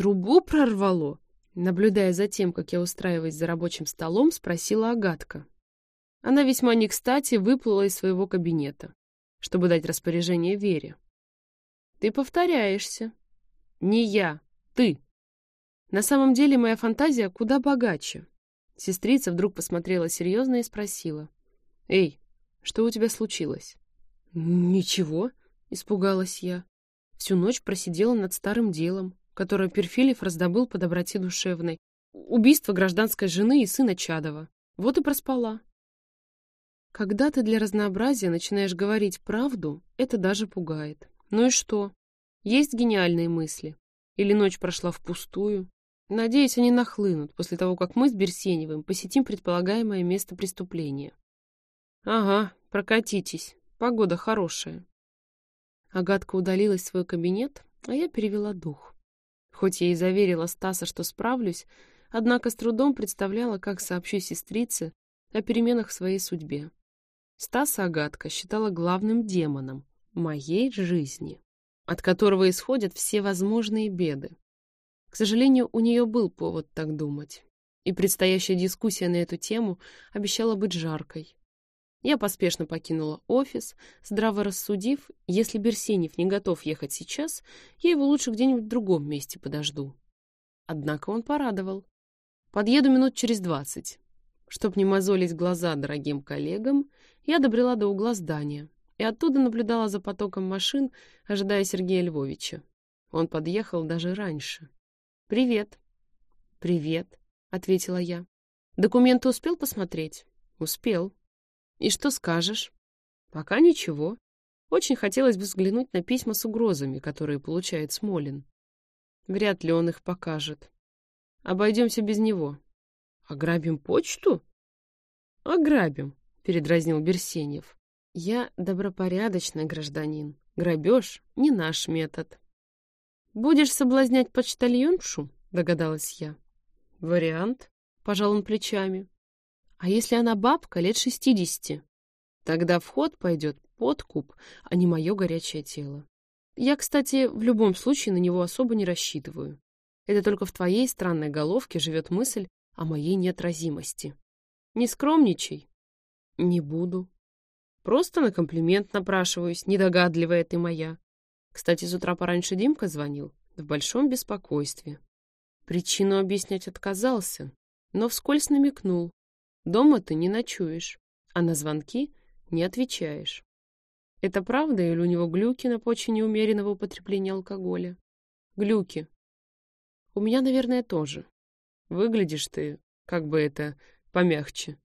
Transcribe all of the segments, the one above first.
Трубу прорвало? Наблюдая за тем, как я устраиваюсь за рабочим столом, спросила Агатка. Она весьма не кстати выплыла из своего кабинета, чтобы дать распоряжение Вере. «Ты повторяешься». «Не я, ты». На самом деле моя фантазия куда богаче. Сестрица вдруг посмотрела серьезно и спросила. «Эй, что у тебя случилось?» «Ничего», — испугалась я. Всю ночь просидела над старым делом, которое Перфилев раздобыл по доброте душевной. Убийство гражданской жены и сына Чадова. Вот и проспала. Когда ты для разнообразия начинаешь говорить правду, это даже пугает. Ну и что? Есть гениальные мысли. Или ночь прошла впустую. Надеюсь, они нахлынут после того, как мы с Берсеневым посетим предполагаемое место преступления. Ага, прокатитесь. Погода хорошая. Агатка удалилась в свой кабинет, а я перевела дух. Хоть я и заверила Стаса, что справлюсь, однако с трудом представляла, как сообщу сестрице о переменах в своей судьбе. Стаса Агатка считала главным демоном моей жизни, от которого исходят все возможные беды. К сожалению, у нее был повод так думать, и предстоящая дискуссия на эту тему обещала быть жаркой. Я поспешно покинула офис, здраво рассудив, если Берсенев не готов ехать сейчас, я его лучше где-нибудь в другом месте подожду. Однако он порадовал. Подъеду минут через двадцать. Чтоб не мозолить глаза дорогим коллегам, я добрела до угла здания и оттуда наблюдала за потоком машин, ожидая Сергея Львовича. Он подъехал даже раньше. «Привет». «Привет», — ответила я. «Документы успел посмотреть?» «Успел», «И что скажешь?» «Пока ничего. Очень хотелось бы взглянуть на письма с угрозами, которые получает Смолин. Вряд ли он их покажет. Обойдемся без него. Ограбим почту?» «Ограбим», — передразнил Берсенев. «Я добропорядочный гражданин. Грабеж — не наш метод». «Будешь соблазнять почтальоншу?» — догадалась я. «Вариант», — пожал он плечами. А если она бабка лет шестидесяти? Тогда в ход пойдет подкуп, а не мое горячее тело. Я, кстати, в любом случае на него особо не рассчитываю. Это только в твоей странной головке живет мысль о моей неотразимости. Не скромничай. Не буду. Просто на комплимент напрашиваюсь, недогадливая ты моя. Кстати, с утра пораньше Димка звонил, в большом беспокойстве. Причину объяснять отказался, но вскользь намекнул, Дома ты не ночуешь, а на звонки не отвечаешь. Это правда или у него глюки на почве неумеренного употребления алкоголя? Глюки. У меня, наверное, тоже. Выглядишь ты, как бы это, помягче,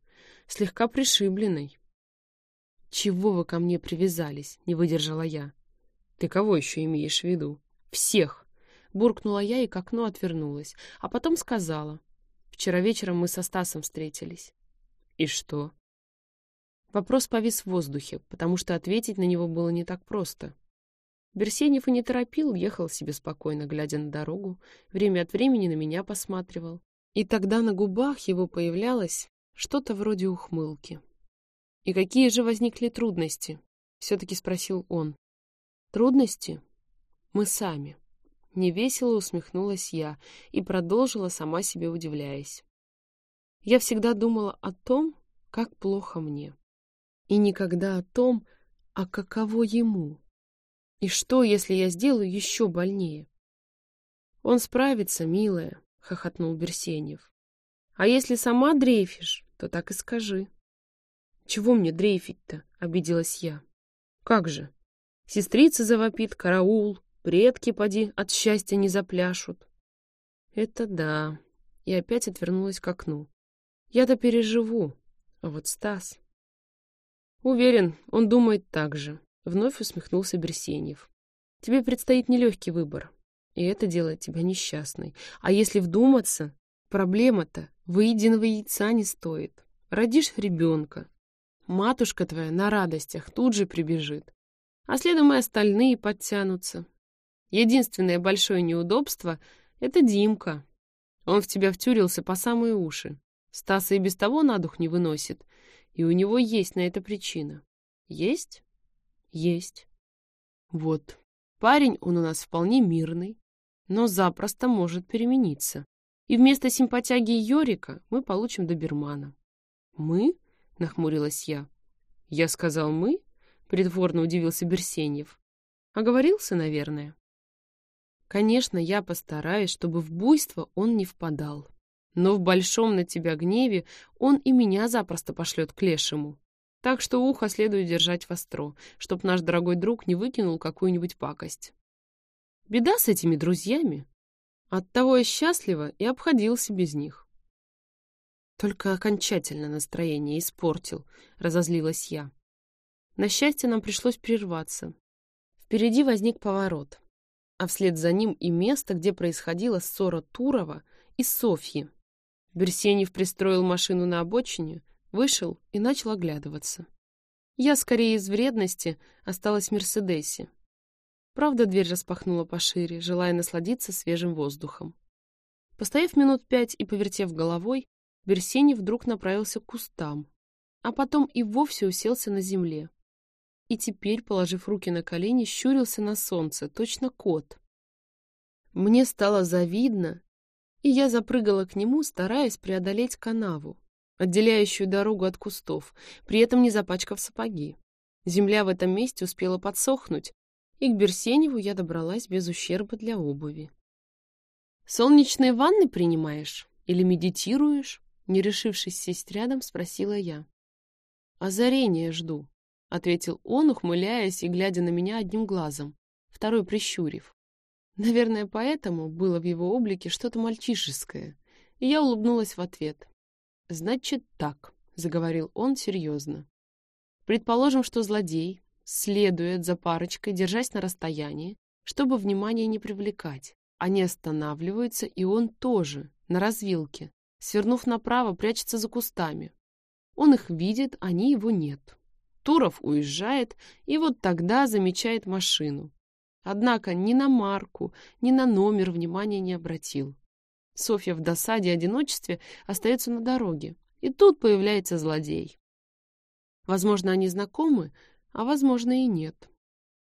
слегка пришибленный. Чего вы ко мне привязались? Не выдержала я. Ты кого еще имеешь в виду? Всех. Буркнула я и к окну отвернулась, а потом сказала. Вчера вечером мы со Стасом встретились. «И что?» Вопрос повис в воздухе, потому что ответить на него было не так просто. Берсенев и не торопил, ехал себе спокойно, глядя на дорогу, время от времени на меня посматривал. И тогда на губах его появлялось что-то вроде ухмылки. «И какие же возникли трудности?» — все-таки спросил он. «Трудности? Мы сами». Невесело усмехнулась я и продолжила, сама себе удивляясь. Я всегда думала о том, как плохо мне. И никогда о том, а каково ему. И что, если я сделаю еще больнее? Он справится, милая, — хохотнул Берсенев. А если сама дрейфишь, то так и скажи. Чего мне дрейфить-то? — обиделась я. Как же? Сестрица завопит, караул, предки, поди, от счастья не запляшут. Это да. И опять отвернулась к окну. Я-то переживу, а вот Стас... Уверен, он думает так же. Вновь усмехнулся Берсеньев. Тебе предстоит нелегкий выбор, и это делает тебя несчастной. А если вдуматься, проблема-то выеденного яйца не стоит. Родишь ребенка, матушка твоя на радостях тут же прибежит, а следом и остальные подтянутся. Единственное большое неудобство — это Димка. Он в тебя втюрился по самые уши. Стаса и без того на дух не выносит, и у него есть на это причина. Есть? Есть. Вот. Парень он у нас вполне мирный. но запросто может перемениться. И вместо симпатяги Йорика мы получим добермана. «Мы?» — нахмурилась я. «Я сказал «мы»?» — притворно удивился Берсеньев. «Оговорился, наверное?» Конечно, я постараюсь, чтобы в буйство он не впадал. Но в большом на тебя гневе он и меня запросто пошлет к лешему. Так что ухо следует держать востро, чтоб наш дорогой друг не выкинул какую-нибудь пакость. Беда с этими друзьями. Оттого я счастлива и обходился без них. Только окончательно настроение испортил, разозлилась я. На счастье нам пришлось прерваться. Впереди возник поворот, а вслед за ним и место, где происходила ссора Турова и Софьи. Берсенев пристроил машину на обочине, вышел и начал оглядываться. Я, скорее из вредности, осталась в Мерседесе. Правда, дверь распахнула пошире, желая насладиться свежим воздухом. Постояв минут пять и повертев головой, Берсенев вдруг направился к кустам, а потом и вовсе уселся на земле. И теперь, положив руки на колени, щурился на солнце, точно кот. Мне стало завидно, и я запрыгала к нему, стараясь преодолеть канаву, отделяющую дорогу от кустов, при этом не запачкав сапоги. Земля в этом месте успела подсохнуть, и к Берсеневу я добралась без ущерба для обуви. «Солнечные ванны принимаешь? Или медитируешь?» Не решившись сесть рядом, спросила я. «Озарение жду», — ответил он, ухмыляясь и глядя на меня одним глазом, второй прищурив. Наверное, поэтому было в его облике что-то мальчишеское, и я улыбнулась в ответ. «Значит так», — заговорил он серьезно. «Предположим, что злодей, следует за парочкой, держась на расстоянии, чтобы внимание не привлекать. Они останавливаются, и он тоже, на развилке, свернув направо, прячется за кустами. Он их видит, они его нет. Туров уезжает, и вот тогда замечает машину. Однако ни на марку, ни на номер внимания не обратил. Софья в досаде и одиночестве остается на дороге, и тут появляется злодей. Возможно, они знакомы, а возможно и нет.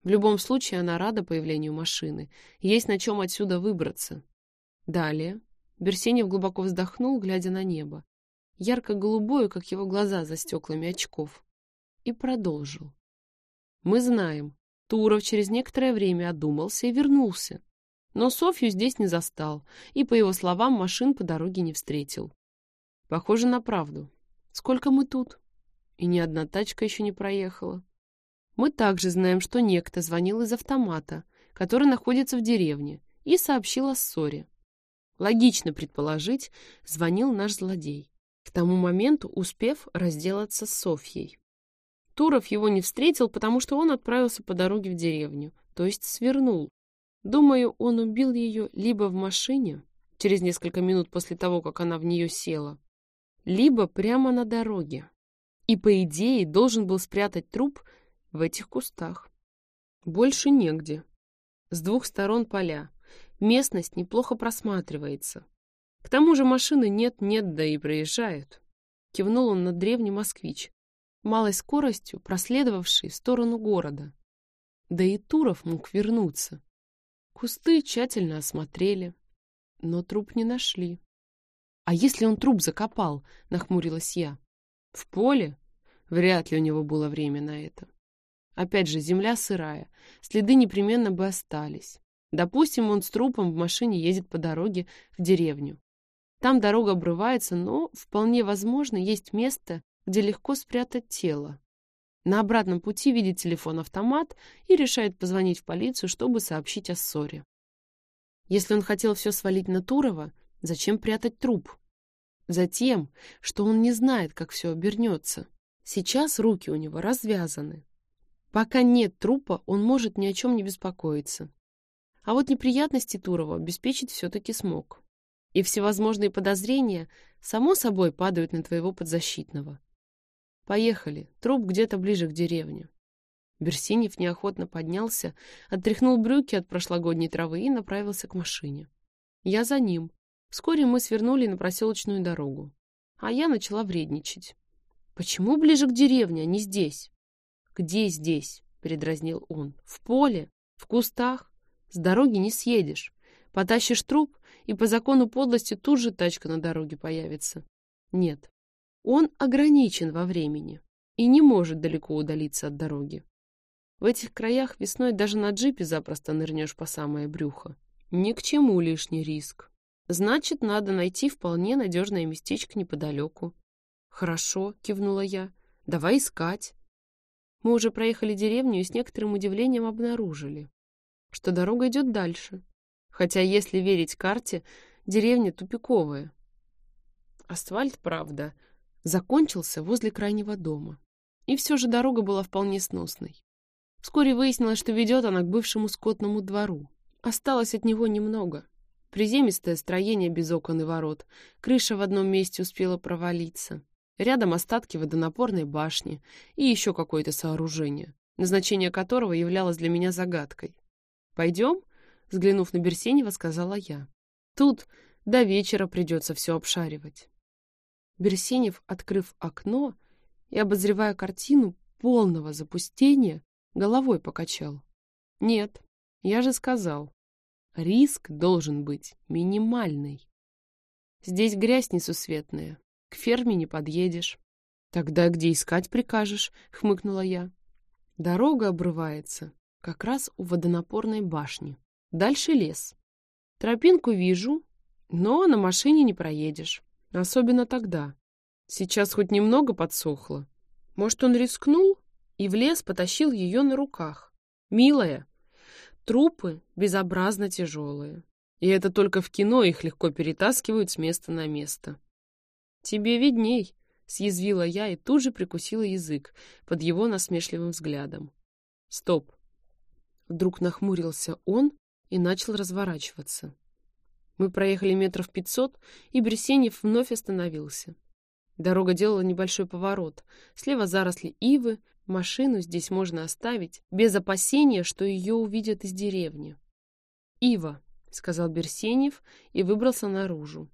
В любом случае она рада появлению машины. Есть на чем отсюда выбраться. Далее. Берсенев глубоко вздохнул, глядя на небо. Ярко-голубое, как его глаза за стеклами очков. И продолжил. Мы знаем. Туров через некоторое время одумался и вернулся. Но Софью здесь не застал, и, по его словам, машин по дороге не встретил. Похоже на правду. Сколько мы тут? И ни одна тачка еще не проехала. Мы также знаем, что некто звонил из автомата, который находится в деревне, и сообщил о ссоре. Логично предположить, звонил наш злодей, к тому моменту успев разделаться с Софьей. Туров его не встретил, потому что он отправился по дороге в деревню, то есть свернул. Думаю, он убил ее либо в машине, через несколько минут после того, как она в нее села, либо прямо на дороге. И, по идее, должен был спрятать труп в этих кустах. Больше негде. С двух сторон поля. Местность неплохо просматривается. К тому же машины нет-нет, да и проезжают. Кивнул он на древний москвич, малой скоростью проследовавший в сторону города. Да и Туров мог вернуться. Кусты тщательно осмотрели, но труп не нашли. «А если он труп закопал?» — нахмурилась я. «В поле? Вряд ли у него было время на это. Опять же, земля сырая, следы непременно бы остались. Допустим, он с трупом в машине едет по дороге в деревню. Там дорога обрывается, но, вполне возможно, есть место, где легко спрятать тело. На обратном пути видит телефон-автомат и решает позвонить в полицию, чтобы сообщить о ссоре. Если он хотел все свалить на Турова, зачем прятать труп? Затем, что он не знает, как все обернется. Сейчас руки у него развязаны, Пока нет трупа, он может ни о чем не беспокоиться. А вот неприятности Турова обеспечить все-таки смог. И всевозможные подозрения, само собой, падают на твоего подзащитного. Поехали, труп где-то ближе к деревне. Берсинев неохотно поднялся, отряхнул брюки от прошлогодней травы и направился к машине. Я за ним. Вскоре мы свернули на проселочную дорогу. А я начала вредничать. Почему ближе к деревне, а не здесь? «Где здесь?» — передразнил он. «В поле? В кустах? С дороги не съедешь. Потащишь труп, и по закону подлости тут же тачка на дороге появится. Нет, он ограничен во времени и не может далеко удалиться от дороги. В этих краях весной даже на джипе запросто нырнешь по самое брюхо. Ни к чему лишний риск. Значит, надо найти вполне надежное местечко неподалеку. Хорошо, кивнула я. Давай искать. Мы уже проехали деревню и с некоторым удивлением обнаружили, что дорога идет дальше. Хотя, если верить карте, деревня тупиковая. Асфальт, правда, закончился возле крайнего дома. И все же дорога была вполне сносной. Вскоре выяснилось, что ведет она к бывшему скотному двору. Осталось от него немного. Приземистое строение без окон и ворот. Крыша в одном месте успела провалиться. Рядом остатки водонапорной башни и еще какое-то сооружение, назначение которого являлось для меня загадкой. «Пойдем?» — взглянув на Берсенева, сказала я. «Тут до вечера придется все обшаривать». Берсенев, открыв окно и обозревая картину полного запустения, головой покачал. «Нет, я же сказал, риск должен быть минимальный. Здесь грязь несусветная, к ферме не подъедешь. Тогда где искать прикажешь? Хмыкнула я. Дорога обрывается как раз у водонапорной башни. Дальше лес. Тропинку вижу, но на машине не проедешь. Особенно тогда. Сейчас хоть немного подсохло. Может, он рискнул и в лес потащил ее на руках. Милая, трупы безобразно тяжелые. И это только в кино их легко перетаскивают с места на место. «Тебе видней», — съязвила я и тут же прикусила язык под его насмешливым взглядом. «Стоп!» Вдруг нахмурился он и начал разворачиваться. Мы проехали метров пятьсот, и Берсенев вновь остановился. Дорога делала небольшой поворот. Слева заросли ивы, машину здесь можно оставить, без опасения, что ее увидят из деревни. «Ива», — сказал Берсенев и выбрался наружу.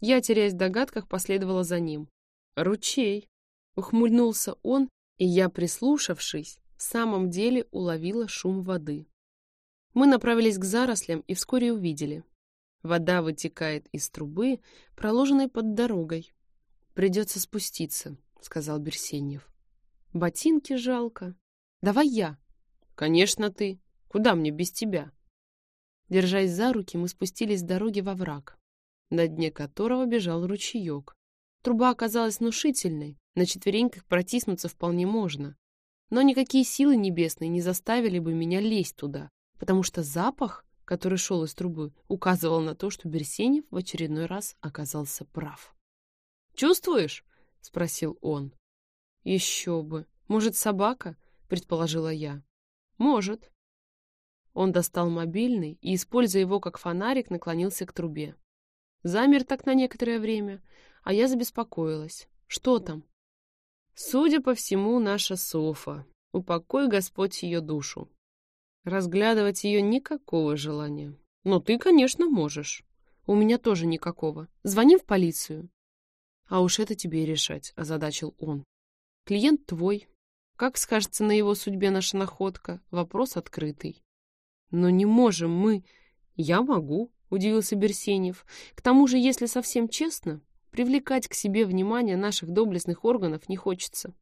Я, теряясь в догадках, последовала за ним. «Ручей!» — ухмыльнулся он, и я, прислушавшись, в самом деле уловила шум воды. Мы направились к зарослям и вскоре увидели. Вода вытекает из трубы, проложенной под дорогой. «Придется спуститься», — сказал Берсеньев. «Ботинки жалко. Давай я». «Конечно ты. Куда мне без тебя?» Держась за руки, мы спустились с дороги во враг на дне которого бежал ручеек. Труба оказалась внушительной, на четвереньках протиснуться вполне можно. Но никакие силы небесные не заставили бы меня лезть туда, потому что запах, который шел из трубы, указывал на то, что Берсенев в очередной раз оказался прав. «Чувствуешь?» — спросил он. «Еще бы. Может, собака?» — предположила я. «Может». Он достал мобильный и, используя его как фонарик, наклонился к трубе. Замер так на некоторое время, а я забеспокоилась. Что там? Судя по всему, наша Софа. Упокой Господь ее душу. Разглядывать ее никакого желания. Но ты, конечно, можешь. У меня тоже никакого. Звони в полицию. А уж это тебе и решать, озадачил он. Клиент твой. Как скажется на его судьбе наша находка? Вопрос открытый. Но не можем мы... Я могу, — удивился Берсенев. «К тому же, если совсем честно, привлекать к себе внимание наших доблестных органов не хочется.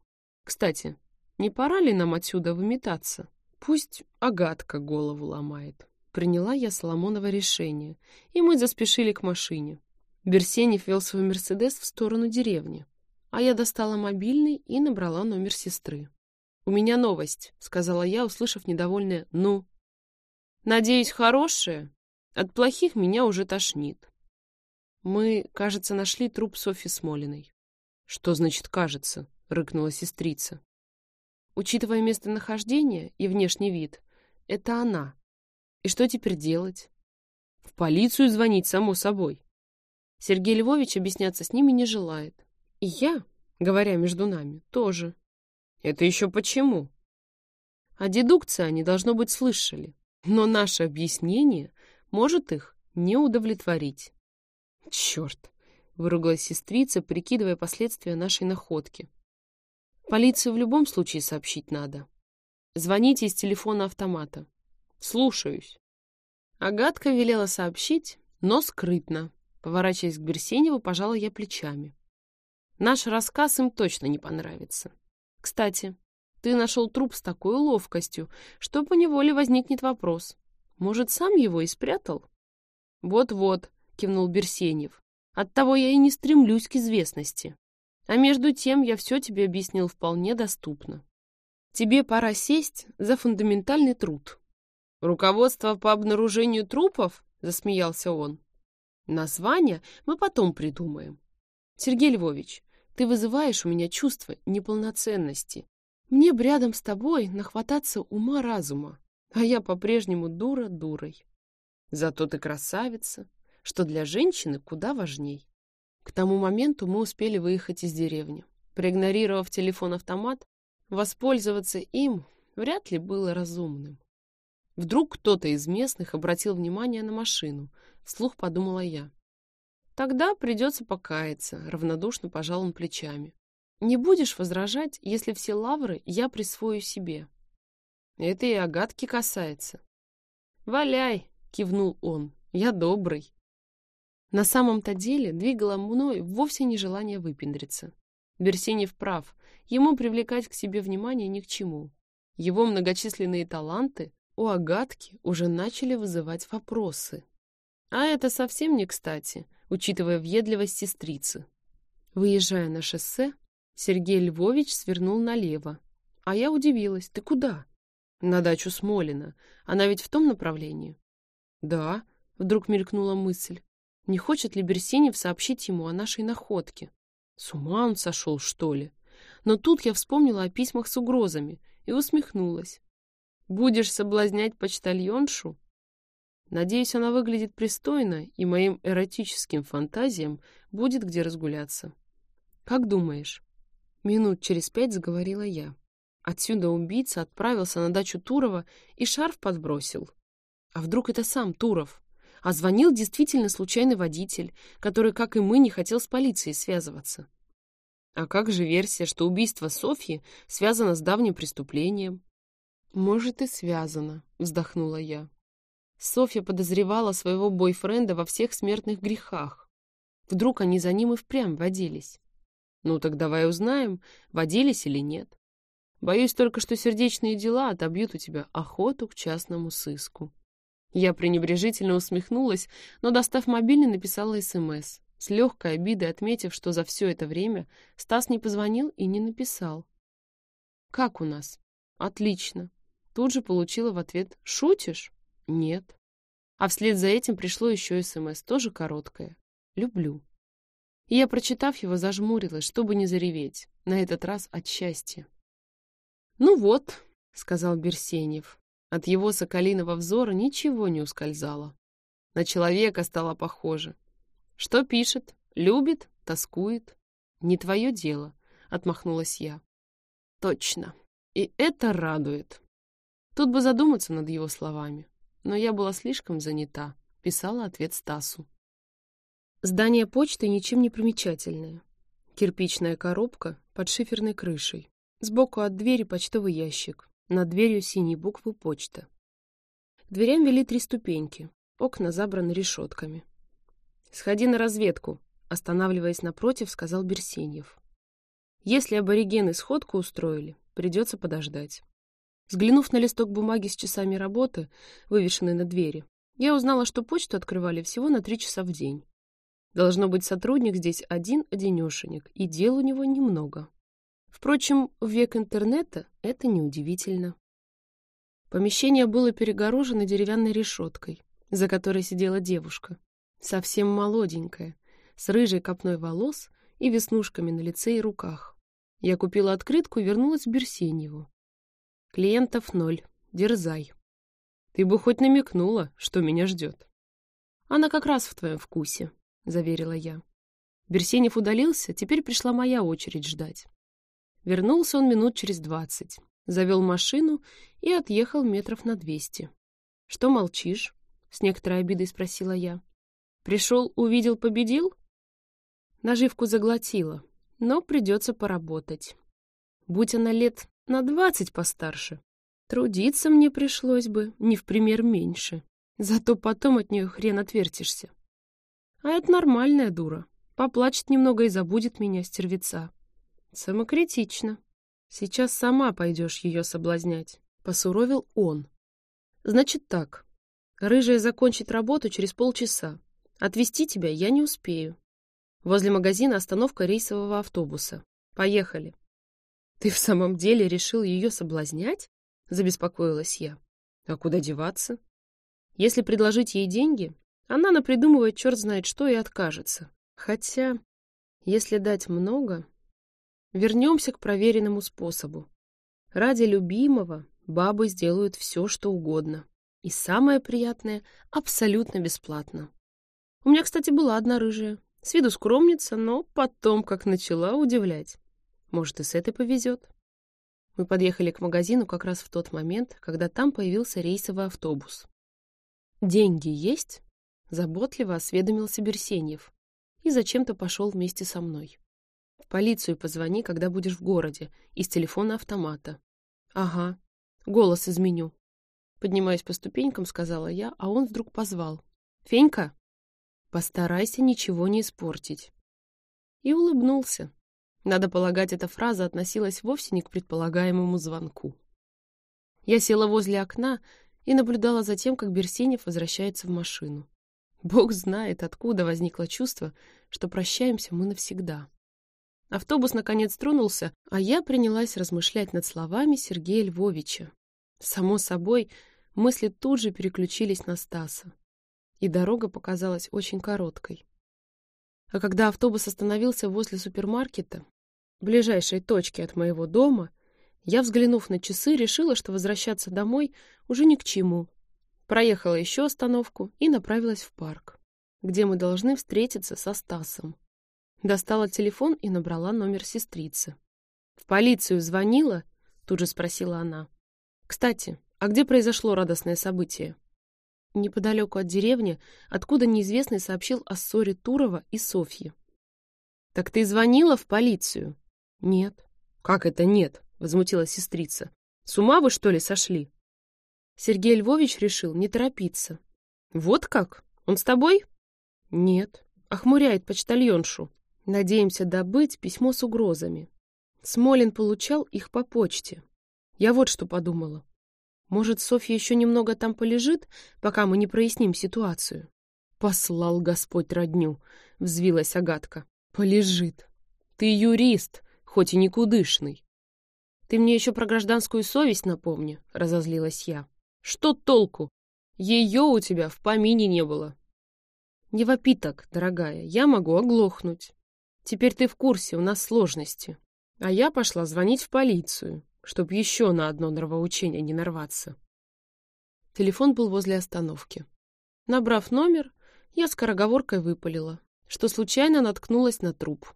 Кстати, не пора ли нам отсюда выметаться? Пусть Агатка голову ломает». Приняла я Соломонова решение, и мы заспешили к машине. Берсенев вел свой «Мерседес» в сторону деревни, а я достала мобильный и набрала номер сестры. «У меня новость», — сказала я, услышав недовольное «ну». «Надеюсь, хорошая?» От плохих меня уже тошнит. Мы, кажется, нашли труп Софьи Смолиной. Что значит «кажется»? — рыкнула сестрица. Учитывая местонахождение и внешний вид, это она. И что теперь делать? В полицию звонить, само собой. Сергей Львович объясняться с ними не желает. И я, говоря между нами, тоже. Это еще почему? А дедукция они, должно быть, слышали. Но наше объяснение может их не удовлетворить. Черт! Выругалась сестрица, прикидывая последствия нашей находки. Полицию в любом случае сообщить надо. Звоните из телефона автомата. Слушаюсь. Агатка велела сообщить, но скрытно. Поворачиваясь к Берсеневу, пожала я плечами. Наш рассказ им точно не понравится. Кстати, ты нашел труп с такой ловкостью, что поневоле возникнет вопрос. Может, сам его и спрятал? Вот-вот, кивнул Берсенев. Оттого я и не стремлюсь к известности. А между тем я все тебе объяснил вполне доступно. Тебе пора сесть за фундаментальный труд. Руководство по обнаружению трупов? Засмеялся он. Название мы потом придумаем. Сергей Львович, ты вызываешь у меня чувство неполноценности. Мне б рядом с тобой нахвататься ума-разума, а я по-прежнему дура дурой. Зато ты красавица, что для женщины куда важней. К тому моменту мы успели выехать из деревни. Проигнорировав телефон-автомат, воспользоваться им вряд ли было разумным. Вдруг кто-то из местных обратил внимание на машину, вслух подумала я. Тогда придется покаяться, равнодушно пожал он плечами. Не будешь возражать, если все лавры я присвою себе. Это и Агатки касается. Валяй, кивнул он, я добрый. На самом-то деле двигало мной вовсе не желание выпендриться. Берсенев прав, ему привлекать к себе внимание ни к чему. Его многочисленные таланты у Агатки уже начали вызывать вопросы. А это совсем не кстати, учитывая въедливость сестрицы. Выезжая на шоссе, Сергей Львович свернул налево. А я удивилась. Ты куда? На дачу Смолина. Она ведь в том направлении. Да, вдруг мелькнула мысль. Не хочет ли Берсенев сообщить ему о нашей находке? С ума он сошел, что ли? Но тут я вспомнила о письмах с угрозами и усмехнулась. «Будешь соблазнять почтальоншу?» Надеюсь, она выглядит пристойно, и моим эротическим фантазиям будет где разгуляться. «Как думаешь?» Минут через пять заговорила я. Отсюда убийца отправился на дачу Турова и шарф подбросил. А вдруг это сам Туров? А звонил действительно случайный водитель, который, как и мы, не хотел с полицией связываться. А как же версия, что убийство Софьи связано с давним преступлением? Может, и связано, вздохнула я. Софья подозревала своего бойфренда во всех смертных грехах. Вдруг они за ним и впрямь водились. Ну так давай узнаем, водились или нет. Боюсь только, что сердечные дела отобьют у тебя охоту к частному сыску. Я пренебрежительно усмехнулась, но, достав мобильный, написала СМС, с легкой обидой отметив, что за все это время Стас не позвонил и не написал. «Как у нас?» «Отлично». Тут же получила в ответ «Шутишь?» «Нет». А вслед за этим пришло еще СМС, тоже короткое. «Люблю». И я, прочитав его, зажмурилась, чтобы не зареветь, на этот раз от счастья. «Ну вот», — сказал Берсенев, от его соколиного взора ничего не ускользало. На человека стало похоже. Что пишет? Любит? Тоскует? Не твое дело, отмахнулась я. Точно. И это радует. Тут бы задуматься над его словами. Но я была слишком занята. Писала ответ Стасу. Здание почты ничем не примечательное. Кирпичная коробка под шиферной крышей. Сбоку от двери почтовый ящик. Над дверью синие буквы «Почта». К дверям вели три ступеньки. Окна забраны решетками. «Сходи на разведку», — останавливаясь напротив, сказал Берсеньев. «Если аборигены сходку устроили, придется подождать». Взглянув на листок бумаги с часами работы, вывешенный на двери, я узнала, что почту открывали всего на три часа в день. Должно быть, сотрудник здесь один-одинешенек, и дел у него немного. Впрочем, в век интернета это неудивительно. Помещение было перегорожено деревянной решеткой, за которой сидела девушка, совсем молоденькая, с рыжей копной волос и веснушками на лице и руках. Я купила открытку и вернулась в Берсеньеву. Клиентов ноль. Дерзай. Ты бы хоть намекнула, что меня ждет. Она как раз в твоем вкусе, — заверила я. Берсенев удалился, теперь пришла моя очередь ждать. Вернулся он минут через двадцать. Завел машину и отъехал метров на двести. «Что молчишь?» — с некоторой обидой спросила я. «Пришел, увидел, победил?» Наживку заглотила, но придется поработать. Будь она лет на двадцать постарше, трудиться мне пришлось бы не в пример меньше. Зато потом от нее хрен отвертишься. А это нормальная дура. Поплачет немного и забудет меня, стервеца. Самокритично. Сейчас сама пойдешь ее соблазнять. Посуровил он. Значит так. Рыжая закончит работу через полчаса. Отвезти тебя я не успею. Возле магазина остановка рейсового автобуса. Поехали. Ты в самом деле решил ее соблазнять? Забеспокоилась я. А куда деваться? Если предложить ей деньги, она напридумывает черт знает что и откажется. Хотя, если дать много... Вернемся к проверенному способу. Ради любимого бабы сделают все, что угодно. И самое приятное — абсолютно бесплатно. У меня, кстати, была одна рыжая. С виду скромница, но потом как начала удивлять. Может, и с этой повезет. Мы подъехали к магазину как раз в тот момент, когда там появился рейсовый автобус. «Деньги есть?» — заботливо осведомился Берсеньев и зачем-то пошел вместе со мной. «В полицию позвони, когда будешь в городе, из телефона автомата». «Ага, голос изменю». Поднимаясь по ступенькам, сказала я, а он вдруг позвал. «Фенька, постарайся ничего не испортить». И улыбнулся. Надо полагать, эта фраза относилась вовсе не к предполагаемому звонку. Я села возле окна и наблюдала за тем, как Берсенев возвращается в машину. Бог знает, откуда возникло чувство, что прощаемся мы навсегда. Автобус наконец тронулся, а я принялась размышлять над словами Сергея Львовича. Само собой, мысли тут же переключились на Стаса. И дорога показалась очень короткой. А когда автобус остановился возле супермаркета, ближайшей точки от моего дома, я, взглянув на часы, решила, что возвращаться домой уже ни к чему. Проехала еще остановку и направилась в парк, где мы должны встретиться со Стасом. Достала телефон и набрала номер сестрицы. «В полицию звонила?» — тут же спросила она. «Кстати, а где произошло радостное событие?» Неподалеку от деревни, откуда неизвестный сообщил о ссоре Турова и Софьи. «Так ты звонила в полицию?» «Нет». «Как это нет?» — возмутилась сестрица. «С ума вы, что ли, сошли?» Сергей Львович решил не торопиться. «Вот как? Он с тобой?» «Нет». Охмуряет почтальоншу. Надеемся добыть письмо с угрозами. Смолин получал их по почте. Я вот что подумала. Может, Софья еще немного там полежит, пока мы не проясним ситуацию? Послал Господь родню, взвилась Агатка. Полежит. Ты юрист, хоть и никудышный. Ты мне еще про гражданскую совесть напомни, разозлилась я. Что толку? Ее у тебя в помине не было. Не вопи так, дорогая, я могу оглохнуть. Теперь ты в курсе, у нас сложности. А я пошла звонить в полицию, чтоб еще на одно нравоучение не нарваться. Телефон был возле остановки. Набрав номер, я скороговоркой выпалила, что случайно наткнулась на труп.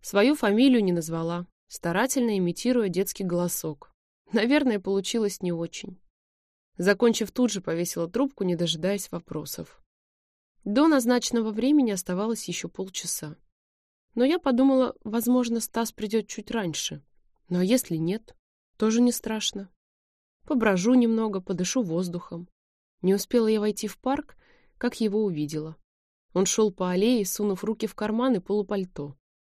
Свою фамилию не назвала, старательно имитируя детский голосок. Наверное, получилось не очень. Закончив тут же, повесила трубку, не дожидаясь вопросов. До назначенного времени оставалось еще полчаса. Но я подумала, возможно, Стас придет чуть раньше. Но если нет, тоже не страшно. Поброжу немного, подышу воздухом. Не успела я войти в парк, как его увидела. Он шел по аллее, сунув руки в карманы полупальто.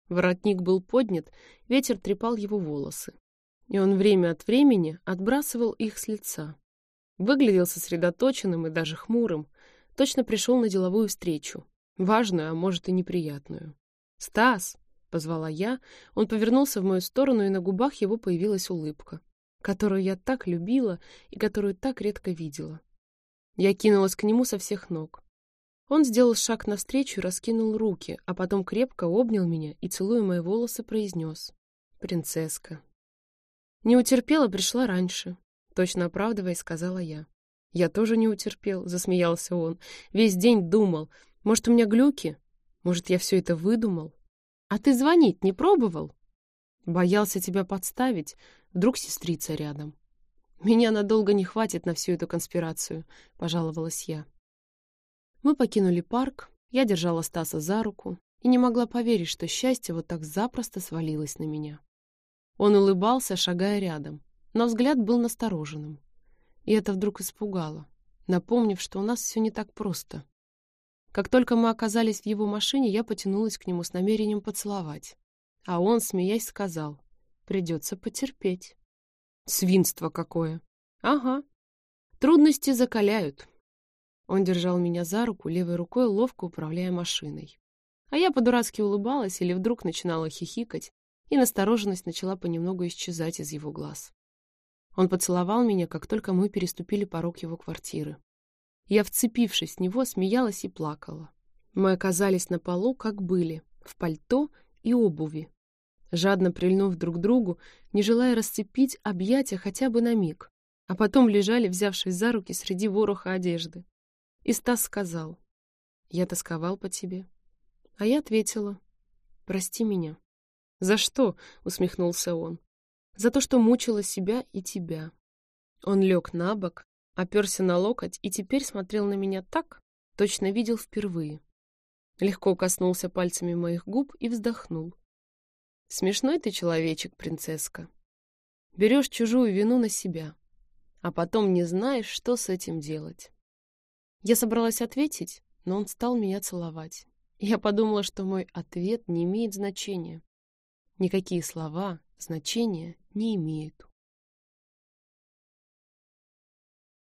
Воротник был поднят, ветер трепал его волосы. И он время от времени отбрасывал их с лица. Выглядел сосредоточенным и даже хмурым. Точно пришел на деловую встречу. Важную, а может и неприятную. «Стас!» — позвала я. Он повернулся в мою сторону, и на губах его появилась улыбка, которую я так любила и которую так редко видела. Я кинулась к нему со всех ног. Он сделал шаг навстречу и раскинул руки, а потом крепко обнял меня и, целуя мои волосы, произнес. «Принцесска». Не утерпела, пришла раньше. Точно оправдываясь, сказала я. «Я тоже не утерпел», — засмеялся он. «Весь день думал. Может, у меня глюки? Может, я все это выдумал? А ты звонить не пробовал?» Боялся тебя подставить. Вдруг сестрица рядом. «Меня надолго не хватит на всю эту конспирацию», — пожаловалась я. Мы покинули парк, я держала Стаса за руку и не могла поверить, что счастье вот так запросто свалилось на меня. Он улыбался, шагая рядом, но взгляд был настороженным. И это вдруг испугало. напомнив, что у нас все не так просто. Как только мы оказались в его машине, я потянулась к нему с намерением поцеловать. А он, смеясь, сказал, придется потерпеть. Свинство какое! Ага. Трудности закаляют. Он держал меня за руку, левой рукой ловко управляя машиной. А я по-дурацки улыбалась или вдруг начинала хихикать, и настороженность начала понемногу исчезать из его глаз. Он поцеловал меня, как только мы переступили порог его квартиры. Я, вцепившись в него, смеялась и плакала. Мы оказались на полу, как были, в пальто и обуви. Жадно прильнув друг к другу, не желая расцепить объятия хотя бы на миг, а потом лежали, взявшись за руки среди вороха одежды. И Стас сказал, «Я тосковал по тебе». А я ответила, «Прости меня». «За что?» — усмехнулся он. «За то, что мучила себя и тебя». Он лег на бок, оперся на локоть и теперь смотрел на меня так, точно видел впервые. Легко коснулся пальцами моих губ и вздохнул. Смешной ты человечек, принцесска. Берешь чужую вину на себя, а потом не знаешь, что с этим делать. Я собралась ответить, но он стал меня целовать. Я подумала, что мой ответ не имеет значения. Никакие слова значения не имеют.